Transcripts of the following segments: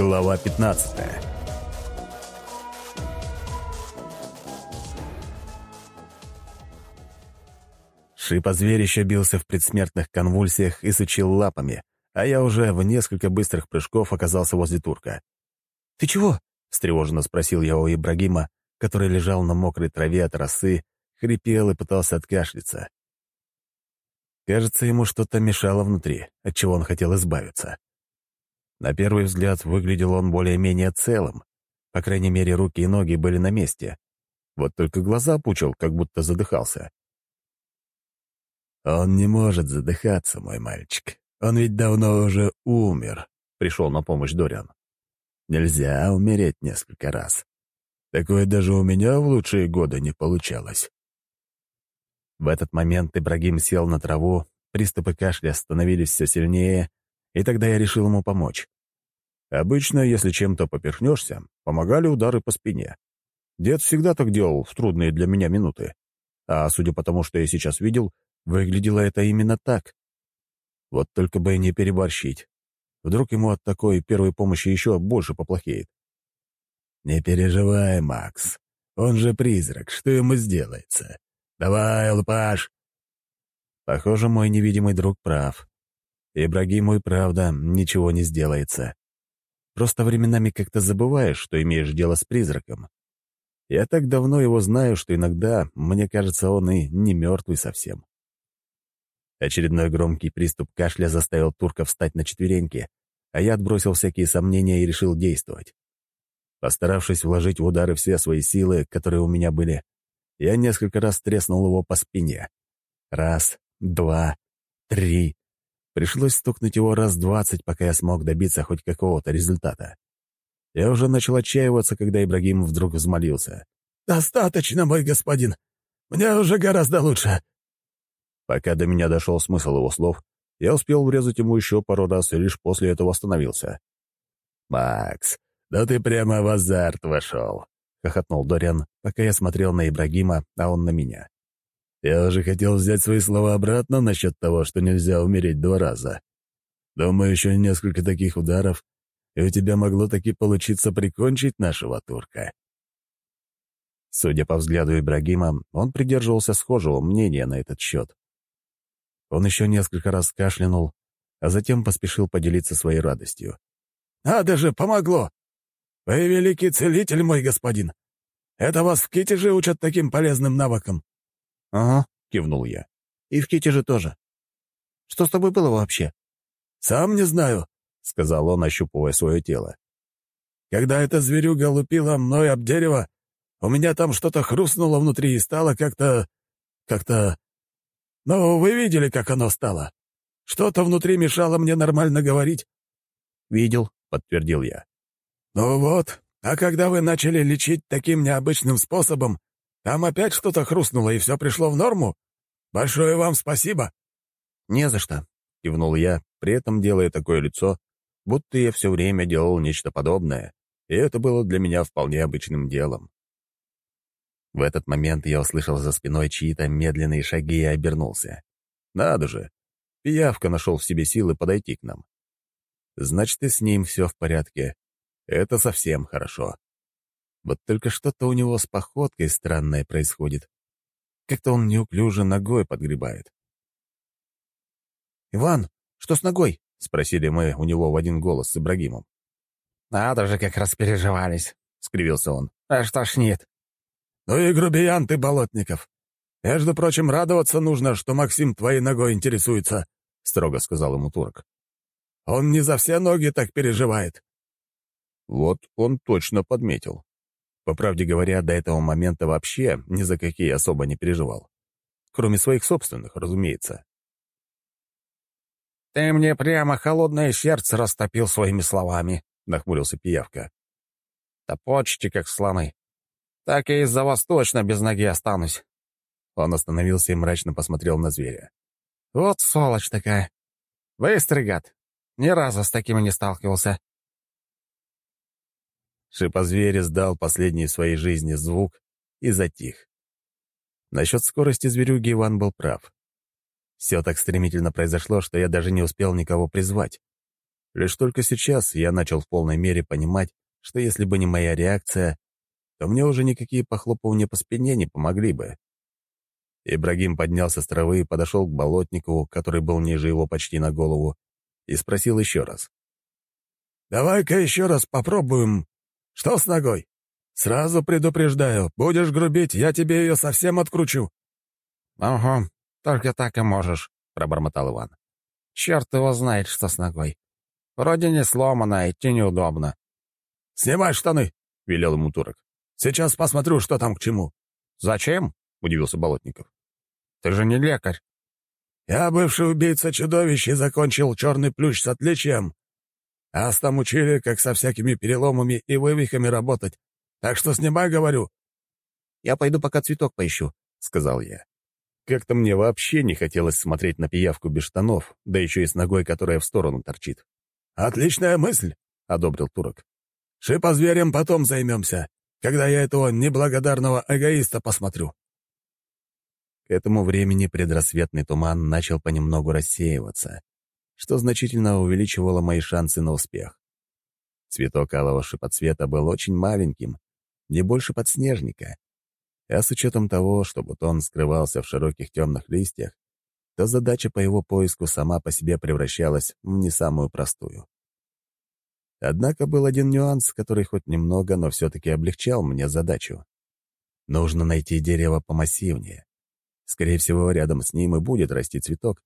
Глава 15 Шипозверище бился в предсмертных конвульсиях и сучил лапами, а я уже в несколько быстрых прыжков оказался возле турка. «Ты чего?» — встревоженно спросил я у Ибрагима, который лежал на мокрой траве от росы, хрипел и пытался откашляться. Кажется, ему что-то мешало внутри, от чего он хотел избавиться. На первый взгляд выглядел он более-менее целым. По крайней мере, руки и ноги были на месте. Вот только глаза пучил, как будто задыхался. «Он не может задыхаться, мой мальчик. Он ведь давно уже умер», — пришел на помощь Дориан. «Нельзя умереть несколько раз. Такое даже у меня в лучшие годы не получалось». В этот момент Ибрагим сел на траву, приступы кашля становились все сильнее, и тогда я решил ему помочь. Обычно, если чем-то поперхнешься, помогали удары по спине. Дед всегда так делал в трудные для меня минуты. А судя по тому, что я сейчас видел, выглядело это именно так. Вот только бы не переборщить. Вдруг ему от такой первой помощи еще больше поплохеет. «Не переживай, Макс. Он же призрак. Что ему сделается? Давай, лупаш!» Похоже, мой невидимый друг прав. Ибрагиму и правда ничего не сделается. Просто временами как-то забываешь, что имеешь дело с призраком. Я так давно его знаю, что иногда, мне кажется, он и не мертвый совсем. Очередной громкий приступ кашля заставил турка встать на четвереньки, а я отбросил всякие сомнения и решил действовать. Постаравшись вложить в удары все свои силы, которые у меня были, я несколько раз треснул его по спине. Раз, два, три. Пришлось стукнуть его раз двадцать, пока я смог добиться хоть какого-то результата. Я уже начал отчаиваться, когда Ибрагим вдруг взмолился. «Достаточно, мой господин. Мне уже гораздо лучше». Пока до меня дошел смысл его слов, я успел врезать ему еще пару раз и лишь после этого остановился. «Макс, да ты прямо в азарт вошел. — хохотнул Дориан, пока я смотрел на Ибрагима, а он на меня. «Я уже хотел взять свои слова обратно насчет того, что нельзя умереть два раза. Думаю, еще несколько таких ударов, и у тебя могло таки получиться прикончить нашего турка». Судя по взгляду Ибрагима, он придерживался схожего мнения на этот счет. Он еще несколько раз кашлянул, а затем поспешил поделиться своей радостью. «Надо же, помогло! «Вы великий целитель, мой господин! Это вас в Китеже учат таким полезным навыкам?» «Ага», — кивнул я. «И в Китеже тоже. Что с тобой было вообще?» «Сам не знаю», — сказал он, ощупывая свое тело. «Когда эта зверюга лупила мной об дерево, у меня там что-то хрустнуло внутри и стало как-то... как-то... Ну, вы видели, как оно стало? Что-то внутри мешало мне нормально говорить». «Видел», — подтвердил я. «Ну вот, а когда вы начали лечить таким необычным способом, там опять что-то хрустнуло, и все пришло в норму? Большое вам спасибо!» «Не за что», — кивнул я, при этом делая такое лицо, будто я все время делал нечто подобное, и это было для меня вполне обычным делом. В этот момент я услышал за спиной чьи-то медленные шаги и обернулся. Надо же, пиявка нашел в себе силы подойти к нам. Значит, и с ним все в порядке, это совсем хорошо. Вот только что-то у него с походкой странное происходит. Как-то он неуклюже ногой подгребает. «Иван, что с ногой?» — спросили мы у него в один голос с Ибрагимом. «Надо же, как распереживались», — скривился он. «Аж тошнит». «Ну и грубиян ты, Болотников. Между прочим, радоваться нужно, что Максим твоей ногой интересуется», — строго сказал ему турок. «Он не за все ноги так переживает. Вот он точно подметил. По правде говоря, до этого момента вообще ни за какие особо не переживал. Кроме своих собственных, разумеется. «Ты мне прямо холодное сердце растопил своими словами», — нахмурился пиявка. «Да почти как слоны. Так я из-за вас точно без ноги останусь». Он остановился и мрачно посмотрел на зверя. «Вот сволочь такая. Быстрый гад. Ни разу с такими не сталкивался. Шипозверь сдал последний в своей жизни звук и затих. Насчет скорости зверюги Иван был прав. Все так стремительно произошло, что я даже не успел никого призвать. Лишь только сейчас я начал в полной мере понимать, что если бы не моя реакция, то мне уже никакие похлопывания по спине не помогли бы. Ибрагим поднялся с травы и подошел к болотнику, который был ниже его почти на голову, и спросил еще раз. «Давай-ка еще раз попробуем. Что с ногой? Сразу предупреждаю, будешь грубить, я тебе ее совсем откручу». «Ага, только так и можешь», — пробормотал Иван. «Черт его знает, что с ногой. Вроде не сломано, идти неудобно». «Снимай штаны», — велел ему турок. «Сейчас посмотрю, что там к чему». «Зачем?» — удивился Болотников. «Ты же не лекарь». «Я бывший убийца чудовищ и закончил черный плющ с отличием. Ас там учили, как со всякими переломами и вывихами работать. Так что снимай, говорю». «Я пойду пока цветок поищу», — сказал я. Как-то мне вообще не хотелось смотреть на пиявку без штанов, да еще и с ногой, которая в сторону торчит. «Отличная мысль», — одобрил турок. «Шипа зверем потом займемся, когда я этого неблагодарного эгоиста посмотрю». К этому времени предрассветный туман начал понемногу рассеиваться, что значительно увеличивало мои шансы на успех. Цветок алого шипоцвета был очень маленьким, не больше подснежника. А с учетом того, что бутон скрывался в широких темных листьях, то задача по его поиску сама по себе превращалась в не самую простую. Однако был один нюанс, который хоть немного, но все-таки облегчал мне задачу. Нужно найти дерево помассивнее. Скорее всего, рядом с ним и будет расти цветок,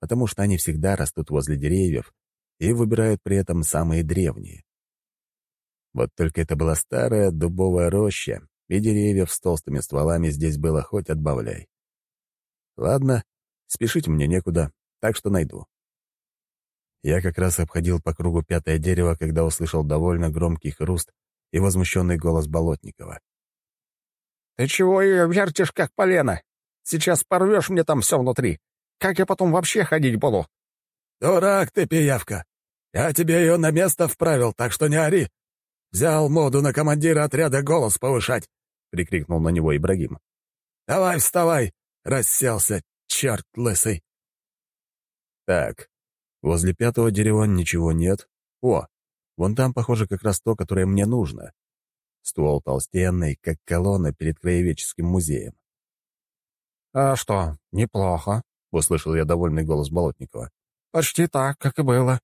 потому что они всегда растут возле деревьев и выбирают при этом самые древние. Вот только это была старая дубовая роща, и деревьев с толстыми стволами здесь было хоть отбавляй. Ладно, спешить мне некуда, так что найду. Я как раз обходил по кругу пятое дерево, когда услышал довольно громкий хруст и возмущенный голос Болотникова. «Ты чего ее вертишь, как полено? Сейчас порвешь мне там все внутри. Как я потом вообще ходить буду?» «Дурак ты, пиявка! Я тебе ее на место вправил, так что не ори! Взял моду на командира отряда голос повышать!» — прикрикнул на него Ибрагим. «Давай, вставай!» — расселся, черт лысый. Так, возле пятого дерева ничего нет. О, вон там, похоже, как раз то, которое мне нужно. Ствол толстенный, как колонна перед краеведческим музеем. «А что, неплохо», — услышал я довольный голос Болотникова. «Почти так, как и было.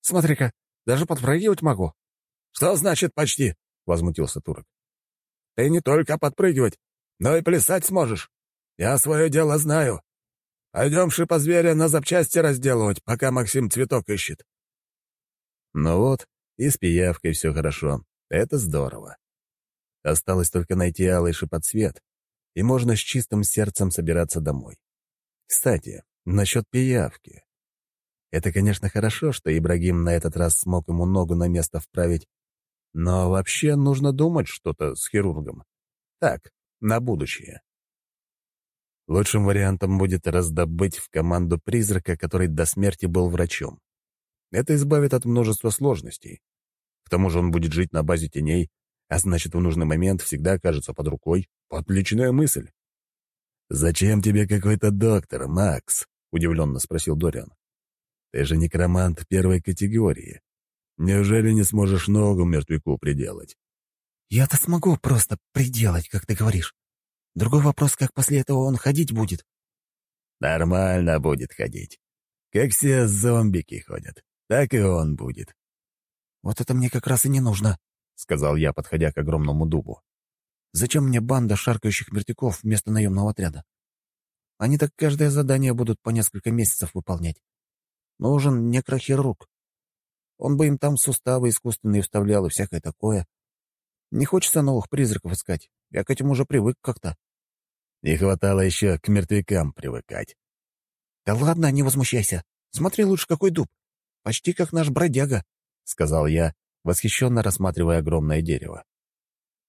Смотри-ка, даже подпрыгивать могу». «Что значит «почти»?» — возмутился турок. «Ты не только подпрыгивать, но и плясать сможешь. Я свое дело знаю. Пойдем шипозверя на запчасти разделывать, пока Максим цветок ищет». Ну вот, и с пиявкой все хорошо. Это здорово. Осталось только найти алый шипоцвет, и можно с чистым сердцем собираться домой. Кстати, насчет пиявки. Это, конечно, хорошо, что Ибрагим на этот раз смог ему ногу на место вправить, но вообще нужно думать что-то с хирургом. Так, на будущее. Лучшим вариантом будет раздобыть в команду призрака, который до смерти был врачом. Это избавит от множества сложностей. К тому же он будет жить на базе теней, а значит, в нужный момент всегда окажется под рукой. Отличная мысль. «Зачем тебе какой-то доктор, Макс?» — удивленно спросил Дориан. «Ты же некромант первой категории. Неужели не сможешь ногу мертвяку приделать?» «Я-то смогу просто приделать, как ты говоришь. Другой вопрос, как после этого он ходить будет». «Нормально будет ходить. Как все зомбики ходят, так и он будет». «Вот это мне как раз и не нужно», — сказал я, подходя к огромному дубу. Зачем мне банда шаркающих мертвяков вместо наемного отряда? Они так каждое задание будут по несколько месяцев выполнять. Нужен некрохирург. Он бы им там суставы искусственные вставлял и всякое такое. Не хочется новых призраков искать. Я к этим уже привык как-то. Не хватало еще к мертвякам привыкать. Да ладно, не возмущайся. Смотри лучше, какой дуб. Почти как наш бродяга, — сказал я, восхищенно рассматривая огромное дерево.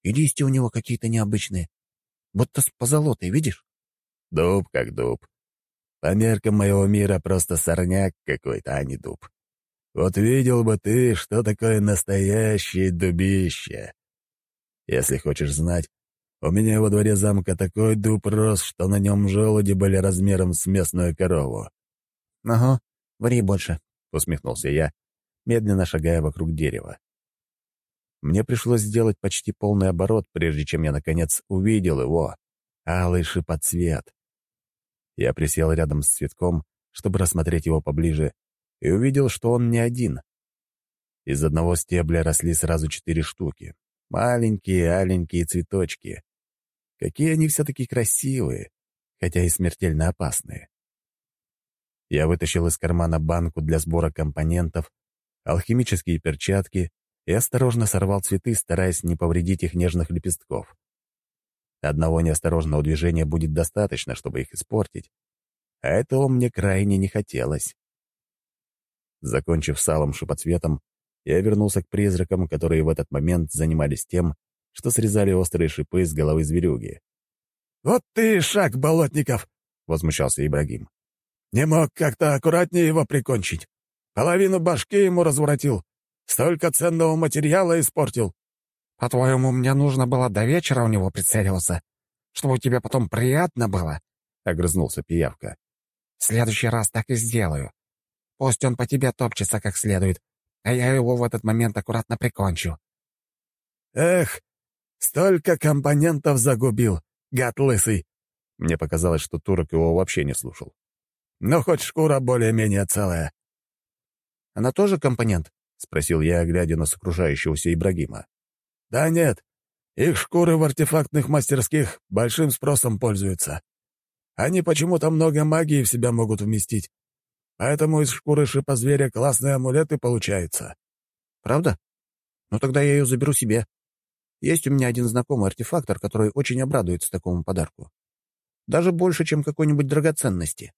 И листья у него какие-то необычные. Будто с позолотой, видишь? Дуб как дуб. По меркам моего мира просто сорняк какой-то, а не дуб. Вот видел бы ты, что такое настоящее дубище. Если хочешь знать, у меня во дворе замка такой дуб рос, что на нем желуди были размером с местную корову. — Ага, ври больше, — усмехнулся я медленно шагая вокруг дерева. Мне пришлось сделать почти полный оборот, прежде чем я, наконец, увидел его. Алый шипоцвет. Я присел рядом с цветком, чтобы рассмотреть его поближе, и увидел, что он не один. Из одного стебля росли сразу четыре штуки. Маленькие, аленькие цветочки. Какие они все-таки красивые, хотя и смертельно опасные. Я вытащил из кармана банку для сбора компонентов, алхимические перчатки и осторожно сорвал цветы, стараясь не повредить их нежных лепестков. Одного неосторожного движения будет достаточно, чтобы их испортить, а этого мне крайне не хотелось. Закончив салом шипоцветом, я вернулся к призракам, которые в этот момент занимались тем, что срезали острые шипы с головы зверюги. «Вот ты шаг, Болотников!» — возмущался Ибрагим. «Не мог как-то аккуратнее его прикончить. Половину башки ему разворотил. Столько ценного материала испортил». «По-твоему, мне нужно было до вечера у него прицеливаться, чтобы тебе потом приятно было?» — огрызнулся пиявка. «В следующий раз так и сделаю. Пусть он по тебе топчется как следует, а я его в этот момент аккуратно прикончу». «Эх, столько компонентов загубил, гад лысый!» Мне показалось, что турок его вообще не слушал. «Но хоть шкура более-менее целая». «Она тоже компонент?» — спросил я, глядя на сокрушающегося Ибрагима. «Да нет, их шкуры в артефактных мастерских большим спросом пользуются. Они почему-то много магии в себя могут вместить, Поэтому из шкуры шипа зверя классные амулеты получаются. Правда? Ну тогда я ее заберу себе. Есть у меня один знакомый артефактор, который очень обрадуется такому подарку. Даже больше, чем какой-нибудь драгоценности.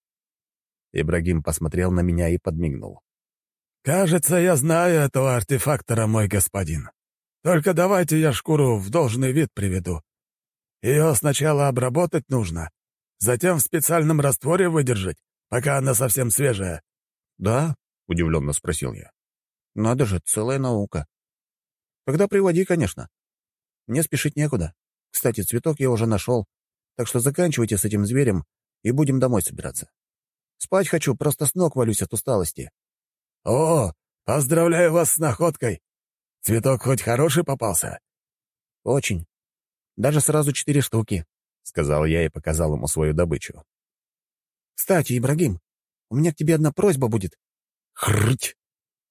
Ибрагим посмотрел на меня и подмигнул. «Кажется, я знаю этого артефактора, мой господин. Только давайте я шкуру в должный вид приведу. Ее сначала обработать нужно, затем в специальном растворе выдержать, пока она совсем свежая». «Да?» — удивленно спросил я. «Надо же, целая наука. Тогда приводи, конечно. Мне спешить некуда. Кстати, цветок я уже нашел, так что заканчивайте с этим зверем и будем домой собираться. Спать хочу, просто с ног валюсь от усталости». «О, поздравляю вас с находкой! Цветок хоть хороший попался?» «Очень. Даже сразу четыре штуки», — сказал я и показал ему свою добычу. «Кстати, Ибрагим, у меня к тебе одна просьба будет». «Хрыть!»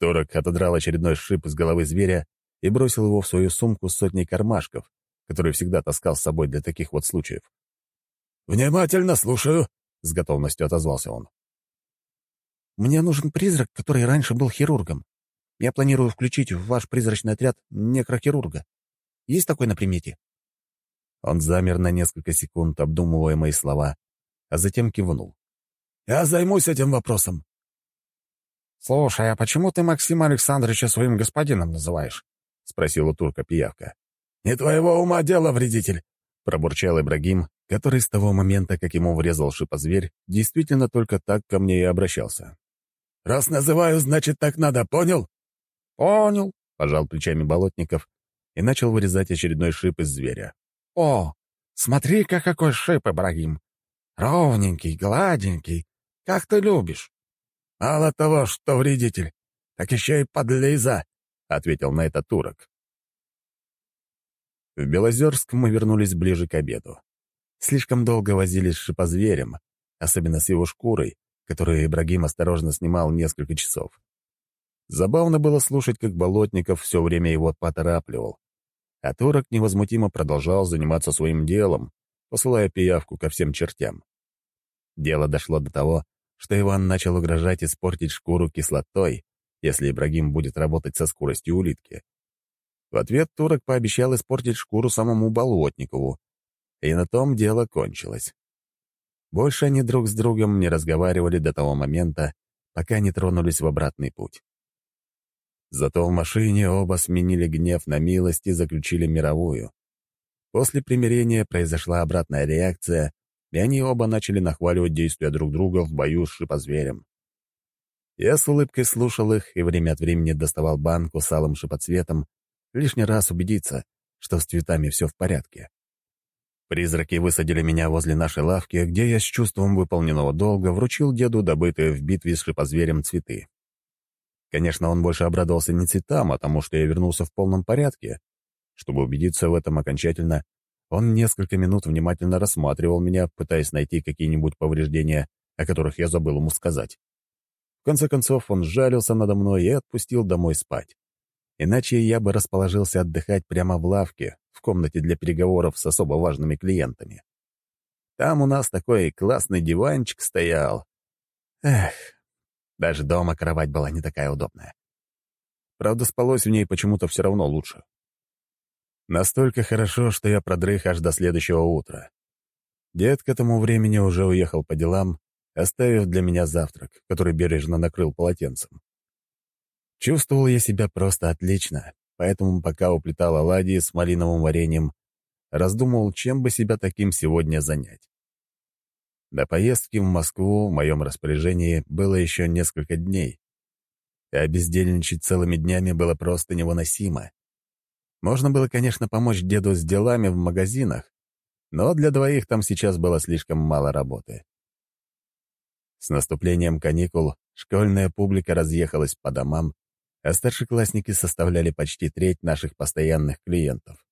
Торок отодрал очередной шип из головы зверя и бросил его в свою сумку с сотней кармашков, который всегда таскал с собой для таких вот случаев. «Внимательно слушаю», — с готовностью отозвался он. «Мне нужен призрак, который раньше был хирургом. Я планирую включить в ваш призрачный отряд некрохирурга. Есть такой на примете?» Он замер на несколько секунд, обдумывая мои слова, а затем кивнул. Я займусь этим вопросом». «Слушай, а почему ты Максима Александровича своим господином называешь?» — спросила турка пиявка. «Не твоего ума дело, вредитель!» — пробурчал Ибрагим, который с того момента, как ему врезал шипозверь, действительно только так ко мне и обращался. «Раз называю, значит, так надо, понял?» «Понял», — пожал плечами Болотников и начал вырезать очередной шип из зверя. «О, смотри-ка, какой шип, Ибрагим! Ровненький, гладенький, как ты любишь». «Мало того, что вредитель, так еще и подлиза», — ответил на это турок. В Белозерск мы вернулись ближе к обеду. Слишком долго возились с шипозверем, особенно с его шкурой, которую Ибрагим осторожно снимал несколько часов. Забавно было слушать, как Болотников все время его поторапливал, а турок невозмутимо продолжал заниматься своим делом, посылая пиявку ко всем чертям. Дело дошло до того, что Иван начал угрожать испортить шкуру кислотой, если Ибрагим будет работать со скоростью улитки. В ответ турок пообещал испортить шкуру самому Болотникову, и на том дело кончилось. Больше они друг с другом не разговаривали до того момента, пока не тронулись в обратный путь. Зато в машине оба сменили гнев на милость и заключили мировую. После примирения произошла обратная реакция, и они оба начали нахваливать действия друг друга в бою с шипозверем. Я с улыбкой слушал их и время от времени доставал банку с алым шипоцветом, лишний раз убедиться, что с цветами все в порядке. Призраки высадили меня возле нашей лавки, где я с чувством выполненного долга вручил деду добытые в битве с шипозверем цветы. Конечно, он больше обрадовался не цветам, а тому, что я вернулся в полном порядке. Чтобы убедиться в этом окончательно, он несколько минут внимательно рассматривал меня, пытаясь найти какие-нибудь повреждения, о которых я забыл ему сказать. В конце концов, он жалился надо мной и отпустил домой спать. Иначе я бы расположился отдыхать прямо в лавке, в комнате для переговоров с особо важными клиентами. Там у нас такой классный диванчик стоял. Эх, даже дома кровать была не такая удобная. Правда, спалось в ней почему-то все равно лучше. Настолько хорошо, что я продрых аж до следующего утра. Дед к этому времени уже уехал по делам, оставив для меня завтрак, который бережно накрыл полотенцем. Чувствовал я себя просто отлично, поэтому пока уплетал оладьи с малиновым вареньем, раздумывал, чем бы себя таким сегодня занять. До поездки в Москву в моем распоряжении было еще несколько дней, а бездельничать целыми днями было просто невыносимо. Можно было, конечно, помочь деду с делами в магазинах, но для двоих там сейчас было слишком мало работы. С наступлением каникул школьная публика разъехалась по домам, а старшеклассники составляли почти треть наших постоянных клиентов.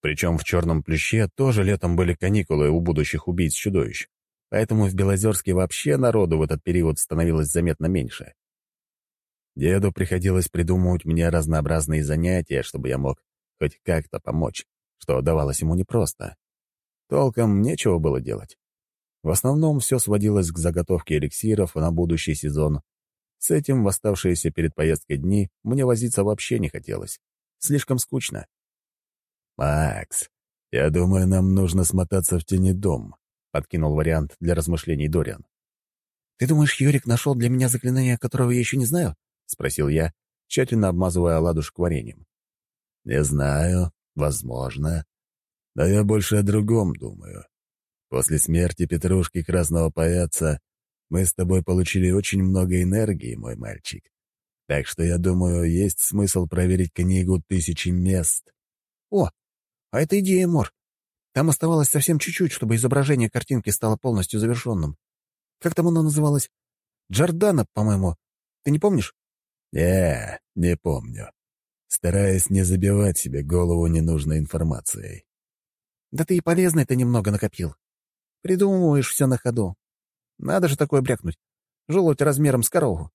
Причем в «Черном плюще» тоже летом были каникулы у будущих убийц-чудовищ, поэтому в Белозерске вообще народу в этот период становилось заметно меньше. Деду приходилось придумывать мне разнообразные занятия, чтобы я мог хоть как-то помочь, что давалось ему непросто. Толком нечего было делать. В основном все сводилось к заготовке эликсиров на будущий сезон. С этим в оставшиеся перед поездкой дни мне возиться вообще не хотелось. Слишком скучно. «Макс, я думаю, нам нужно смотаться в тени дом», — подкинул вариант для размышлений Дориан. «Ты думаешь, Юрик нашел для меня заклинание, которого я еще не знаю?» — спросил я, тщательно обмазывая оладушек вареньем. «Не знаю, возможно. Но я больше о другом думаю. После смерти Петрушки Красного Паяца мы с тобой получили очень много энергии, мой мальчик. Так что, я думаю, есть смысл проверить книгу «Тысячи мест». О, а это идея, Мор. Там оставалось совсем чуть-чуть, чтобы изображение картинки стало полностью завершенным. Как там оно называлось? Джордана, по-моему. Ты не помнишь? «Не, не помню. Стараясь не забивать себе голову ненужной информацией». «Да ты и полезный-то немного накопил. Придумываешь все на ходу. Надо же такое брякнуть. Желудь размером с корову.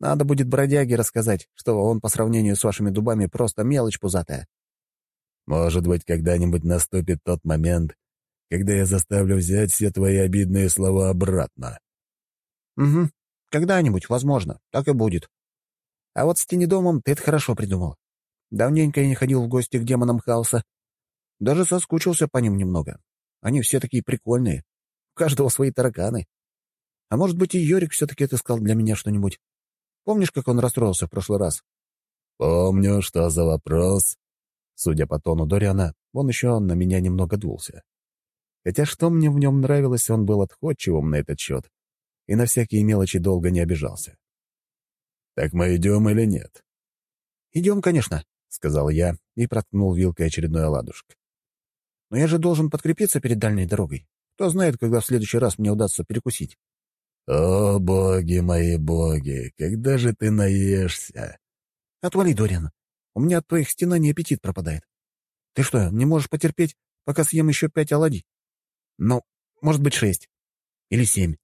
Надо будет бродяге рассказать, что он по сравнению с вашими дубами просто мелочь пузатая». «Может быть, когда-нибудь наступит тот момент, когда я заставлю взять все твои обидные слова обратно». «Угу. Когда-нибудь, возможно. Так и будет. А вот с тенедомом ты это хорошо придумал. Давненько я не ходил в гости к демонам хаоса. Даже соскучился по ним немного. Они все такие прикольные. У каждого свои тараканы. А может быть, и Йорик все-таки отыскал для меня что-нибудь. Помнишь, как он расстроился в прошлый раз? Помню, что за вопрос. Судя по тону Дориана, он еще на меня немного дулся. Хотя что мне в нем нравилось, он был отходчивым на этот счет и на всякие мелочи долго не обижался. «Так мы идем или нет?» «Идем, конечно», — сказал я и проткнул вилкой очередной оладушек. «Но я же должен подкрепиться перед дальней дорогой. Кто знает, когда в следующий раз мне удастся перекусить». «О, боги мои боги, когда же ты наешься?» «Отвали, Дориан. У меня от твоих стенаний аппетит пропадает. Ты что, не можешь потерпеть, пока съем еще пять оладий? Ну, может быть, шесть. Или семь.